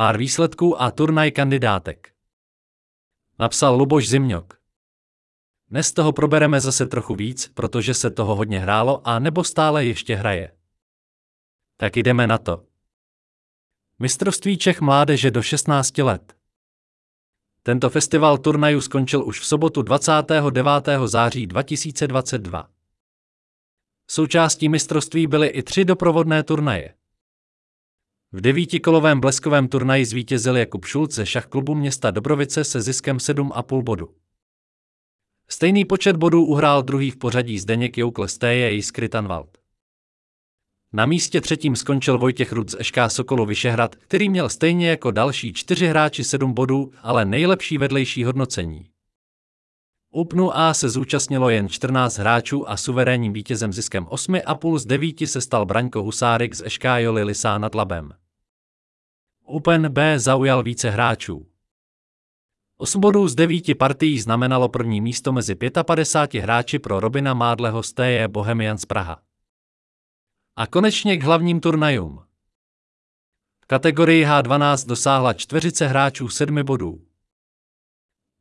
Pár výsledků a turnaj kandidátek. Napsal Luboš Zimňok. Dnes toho probereme zase trochu víc, protože se toho hodně hrálo a nebo stále ještě hraje. Tak jdeme na to. Mistrovství Čech mládeže do 16 let. Tento festival turnajů skončil už v sobotu 29. září 2022. Součástí mistrovství byly i tři doprovodné turnaje. V devítikolovém bleskovém turnaji zvítězil Jakub Šulc ze šachklubu města Dobrovice se ziskem 7,5 bodu. Stejný počet bodů uhrál druhý v pořadí Zdeněk Joukle Stéje i Skritanwald. Na místě třetím skončil Vojtěch Rud z SK Sokolu Vyšehrad, který měl stejně jako další čtyři hráči 7 bodů, ale nejlepší vedlejší hodnocení. Upnu A se zúčastnilo jen 14 hráčů a suverénním vítězem ziskem 8,5 z 9 se stal Braňko Husárik z SK Joli Lisá nad Labem. Open B zaujal více hráčů. 8 bodů z 9 partií znamenalo první místo mezi 55 hráči pro Robina Mádleho z TJ Bohemian z Praha. A konečně k hlavním turnajům. V kategorii H12 dosáhla čtveřice hráčů 7 bodů.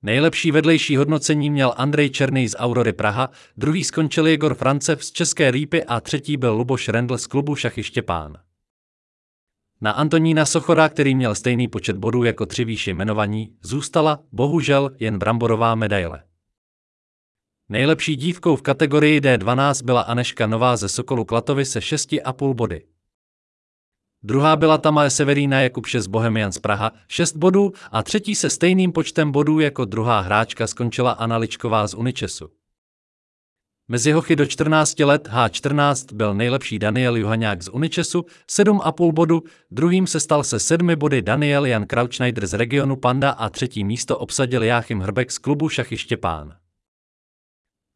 Nejlepší vedlejší hodnocení měl Andrej Černý z Aurory Praha, druhý skončil Jegor Francev z České Rýpy a třetí byl Luboš Rendl z klubu Šachy Štěpán. Na Antonína Sochora, který měl stejný počet bodů jako tři výši jmenovaní, zůstala, bohužel, jen bramborová medaile. Nejlepší dívkou v kategorii D12 byla Aneška Nová ze Sokolu Klatovy se 6,5 body. Druhá byla Tama Severína Jakubše z Bohemian z Praha, 6 bodů a třetí se stejným počtem bodů jako druhá hráčka skončila Anna Ličková z Uničesu. Mezi hochy do 14 let H14 byl nejlepší Daniel Juhaňák z Uničesu, 7,5 bodu, druhým se stal se 7 body Daniel Jan Krautschneider z regionu Panda a třetí místo obsadil Jáchym Hrbek z klubu Šachy Štěpán.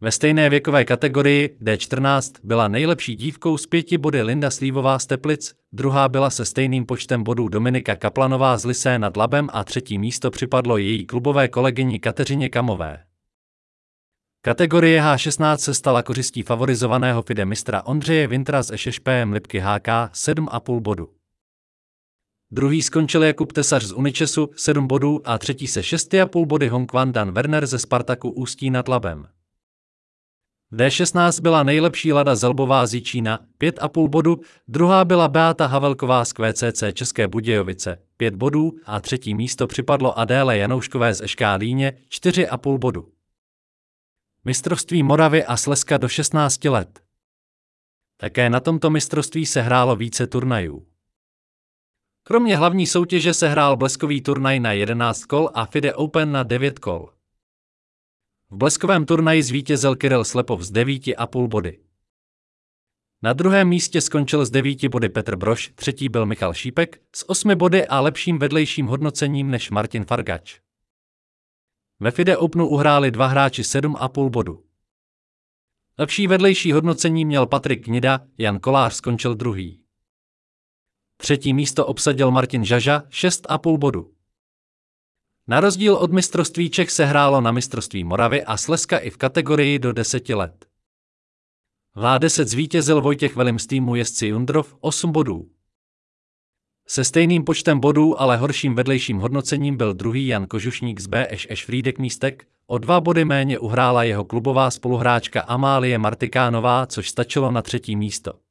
Ve stejné věkové kategorii D14 byla nejlepší dívkou s pěti body Linda Slívová z Teplic, druhá byla se stejným počtem bodů Dominika Kaplanová z Lisé nad Labem a třetí místo připadlo její klubové kolegyni Kateřině Kamové. Kategorie H16 se stala kořistí favorizovaného FIDE mistra Ondřeje Vintra z SŠPM Lipky HK 7,5 bodu. Druhý skončil Jakub Tesař z Uničesu 7 bodů a třetí se 6,5 body Hongkwan Dan Werner ze Spartaku Ústí nad Labem. D16 byla nejlepší Lada Zelbová z Jičína, 5,5 bodu, druhá byla Beata Havelková z QCC České Budějovice, 5 bodů a třetí místo připadlo Adéle Janouškové z SK Líně, 4,5 bodu. Mistrovství Moravy a Slezska do 16 let. Také na tomto mistrovství se hrálo více turnajů. Kromě hlavní soutěže se hrál bleskový turnaj na 11 kol a FIDE Open na 9 kol. V bleskovém turnaji zvítězil Kiril Slepov z 9,5 body. Na druhém místě skončil z 9 body Petr Broš, třetí byl Michal Šípek s 8 body a lepším vedlejším hodnocením než Martin Fargač. Ve FIDE Openu uhráli dva hráči 7,5 bodu. Lepší vedlejší hodnocení měl Patrik Knida, Jan Kolář skončil druhý. Třetí místo obsadil Martin Žaža, 6,5 bodu. Na rozdíl od mistrovství Čech se hrálo na mistrovství Moravy a Slezska i v kategorii do 10 let. V H10 zvítězil Vojtěch Velim z týmu jezdci Jundrov 8 bodů. Se stejným počtem bodů, ale horším vedlejším hodnocením byl druhý Jan Kožušník z BŠŠ Frídek Místek, o dva body méně uhrála jeho klubová spoluhráčka Amálie Martikánová, což stačilo na třetí místo.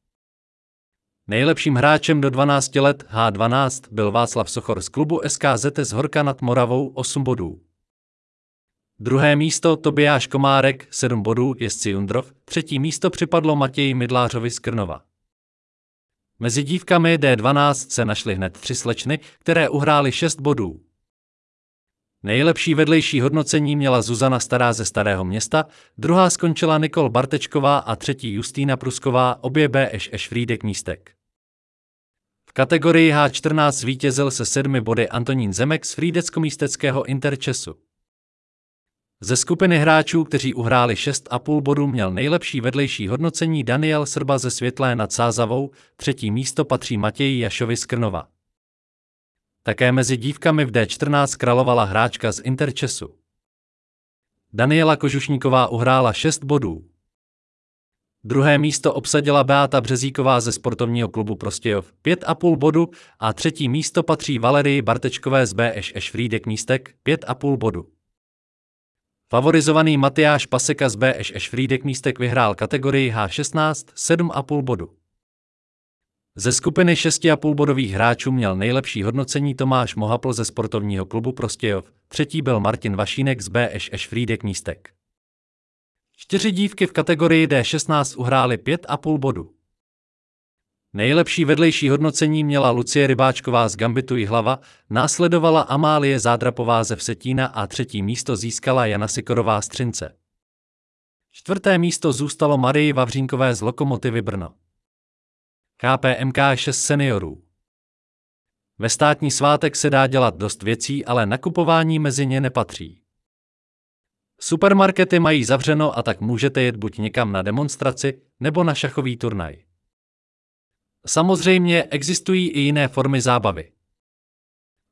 Nejlepším hráčem do 12 let H12 byl Václav Sochor z klubu SKZ z Horka nad Moravou 8 bodů. Druhé místo Tobiáš Komárek 7 bodů jezdci Jundrov, třetí místo připadlo Matěji Midlářovi z Krnova. Mezi dívkami D12 se našly hned tři slečny, které uhrály 6 bodů. Nejlepší vedlejší hodnocení měla Zuzana Stará ze Starého města, druhá skončila Nikol Bartečková a třetí Justýna Prusková, obě BŠ Frídek Místek. V kategorii H14 vítězil se sedmi body Antonín Zemek z Frídecko-místeckého Interčesu. Ze skupiny hráčů, kteří uhráli 6,5 bodů, měl nejlepší vedlejší hodnocení Daniel Srba ze Světlé nad Sázavou, třetí místo patří Matěji Jašovi z Krnova. Také mezi dívkami v D14 královala hráčka z Interčesu. Daniela Kožušníková uhrála 6 bodů. Druhé místo obsadila Beata Březíková ze sportovního klubu Prostějov 5,5 bodu a třetí místo patří Valerii Bartečkové z BŠ Frýdek Místek 5,5 bodu. Favorizovaný Matyáš Paseka z BŠ Frýdek Místek vyhrál kategorii H16 7,5 bodu. Ze skupiny 6,5 bodových hráčů měl nejlepší hodnocení Tomáš Mohapl ze sportovního klubu Prostějov, třetí byl Martin Vašínek z BŠ Frýdek Místek. Čtyři dívky v kategorii D16 uhrály 5,5 bodu. Nejlepší vedlejší hodnocení měla Lucie Rybáčková z Gambitu i hlava, následovala Amálie Zádrapová ze Vsetína a třetí místo získala Jana Sikorová z Třince. Čtvrté místo zůstalo Marii Vavřínkové z Lokomotivy Brno. KPMK 6 seniorů. Ve státní svátek se dá dělat dost věcí, ale nakupování mezi ně nepatří. Supermarkety mají zavřeno a tak můžete jet buď někam na demonstraci, nebo na šachový turnaj. Samozřejmě existují i jiné formy zábavy.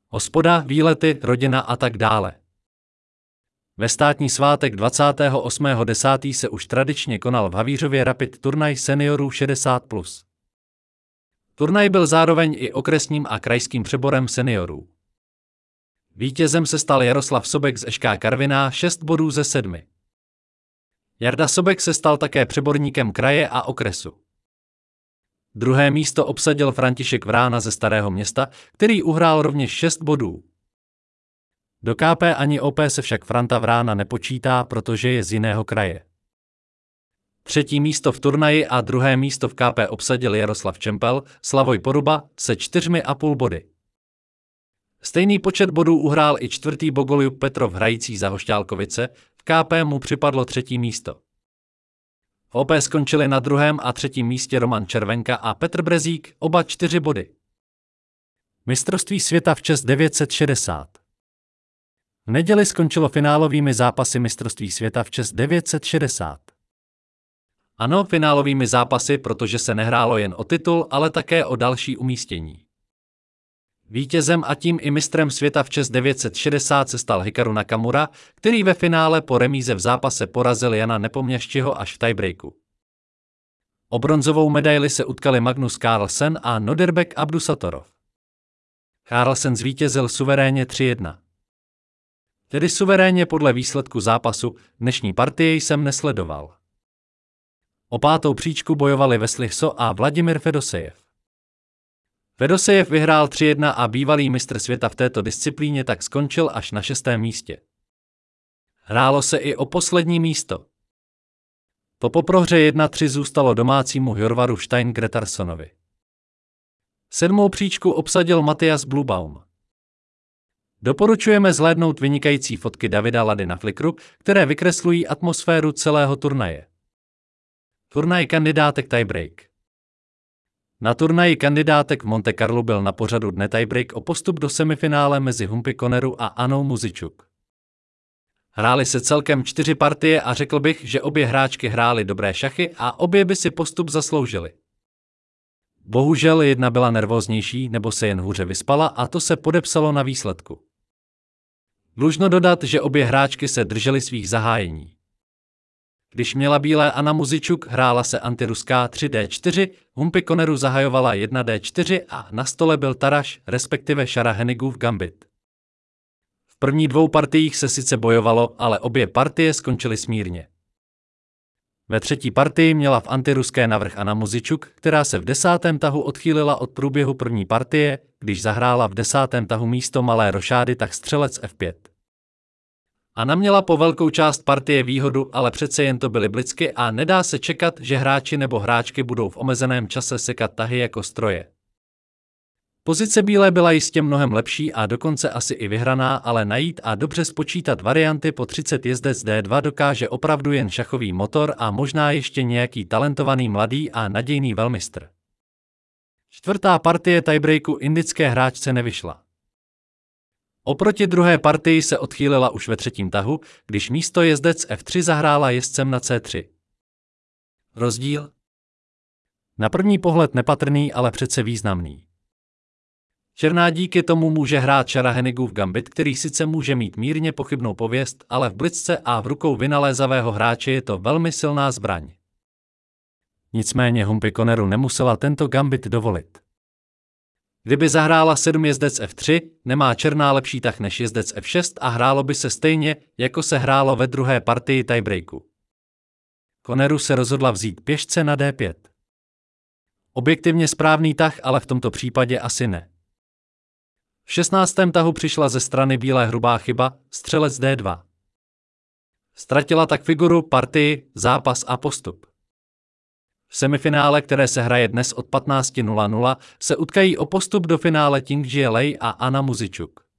Hospoda, výlety, rodina a tak dále. Ve státní svátek 28.10. se už tradičně konal v Havířově Rapid turnaj seniorů 60+. Turnaj byl zároveň i okresním a krajským přeborem seniorů. Vítězem se stal Jaroslav Sobek z Ešká Karviná 6 bodů ze 7. Jarda Sobek se stal také přeborníkem kraje a okresu. Druhé místo obsadil František Vrána ze Starého města, který uhrál rovněž 6 bodů. Do KP ani OP se však Franta Vrána nepočítá, protože je z jiného kraje. Třetí místo v turnaji a druhé místo v KP obsadil Jaroslav Čempel, Slavoj Poruba se čtyřmi a půl body. Stejný počet bodů uhrál i čtvrtý Bogoliub Petrov hrající za Hošťálkovice, v KP mu připadlo třetí místo. OP skončili na druhém a třetím místě Roman Červenka a Petr Brezík, oba čtyři body. Mistrovství světa v čes 960 V neděli skončilo finálovými zápasy mistrovství světa v čes 960. Ano, finálovými zápasy, protože se nehrálo jen o titul, ale také o další umístění. Vítězem a tím i mistrem světa v čes 960 se stal Hikaru Nakamura, který ve finále po remíze v zápase porazil Jana Nepoměščiho až v tiebreaku. O bronzovou medaili se utkali Magnus Carlsen a Noderbek Abdusatorov. Carlsen zvítězil suverénně 3-1. Tedy suverénně podle výsledku zápasu, dnešní partii jsem nesledoval. O pátou příčku bojovali Veslihso a Vladimir Fedosejev. Fedosejev vyhrál 3-1 a bývalý mistr světa v této disciplíně tak skončil až na šestém místě. Hrálo se i o poslední místo. Po poprohře 1-3 zůstalo domácímu Jorvaru Stein Gretarsonovi. Sedmou příčku obsadil Matias Blubaum. Doporučujeme zhlédnout vynikající fotky Davida Lady na Flickru, které vykreslují atmosféru celého turnaje. Turnaj kandidátek tiebreak. Na turnaji kandidátek v Monte Carlo byl na pořadu dne tiebreak o postup do semifinále mezi Humpy Koneru a Anou Muzičuk. Hráli se celkem čtyři partie a řekl bych, že obě hráčky hrály dobré šachy a obě by si postup zasloužili. Bohužel jedna byla nervóznější nebo se jen hůře vyspala a to se podepsalo na výsledku. Dlužno dodat, že obě hráčky se držely svých zahájení. Když měla bílé Anna Muzičuk, hrála se antiruská 3D4, Humpy Koneru zahajovala 1D4 a na stole byl Taraš, respektive Šara Henigův gambit. V první dvou partiích se sice bojovalo, ale obě partie skončily smírně. Ve třetí partii měla v antiruské navrh Anna Muzičuk, která se v desátém tahu odchýlila od průběhu první partie, když zahrála v desátém tahu místo malé rošády tak střelec F5. Ana měla po velkou část partie výhodu, ale přece jen to byly blicky a nedá se čekat, že hráči nebo hráčky budou v omezeném čase sekat tahy jako stroje. Pozice bílé byla jistě mnohem lepší a dokonce asi i vyhraná, ale najít a dobře spočítat varianty po 30 jezdec D2 dokáže opravdu jen šachový motor a možná ještě nějaký talentovaný mladý a nadějný velmistr. Čtvrtá partie tiebreaku indické hráčce nevyšla. Oproti druhé partii se odchýlila už ve třetím tahu, když místo jezdec F3 zahrála jezdcem na C3. Rozdíl? Na první pohled nepatrný, ale přece významný. Černá díky tomu může hrát Henigův gambit, který sice může mít mírně pochybnou pověst, ale v blitce a v rukou vynalézavého hráče je to velmi silná zbraň. Nicméně Humpy Koneru nemusela tento gambit dovolit. Kdyby zahrála 7 jezdec F3, nemá černá lepší tah než jezdec F6 a hrálo by se stejně, jako se hrálo ve druhé partii tiebreaku. Koneru se rozhodla vzít pěšce na D5. Objektivně správný tah, ale v tomto případě asi ne. V 16. tahu přišla ze strany bílé hrubá chyba, střelec D2. Ztratila tak figuru, partii, zápas a postup. V semifinále, které se hraje dnes od 15.00, se utkají o postup do finále Ting Lei a Anna Muzičuk.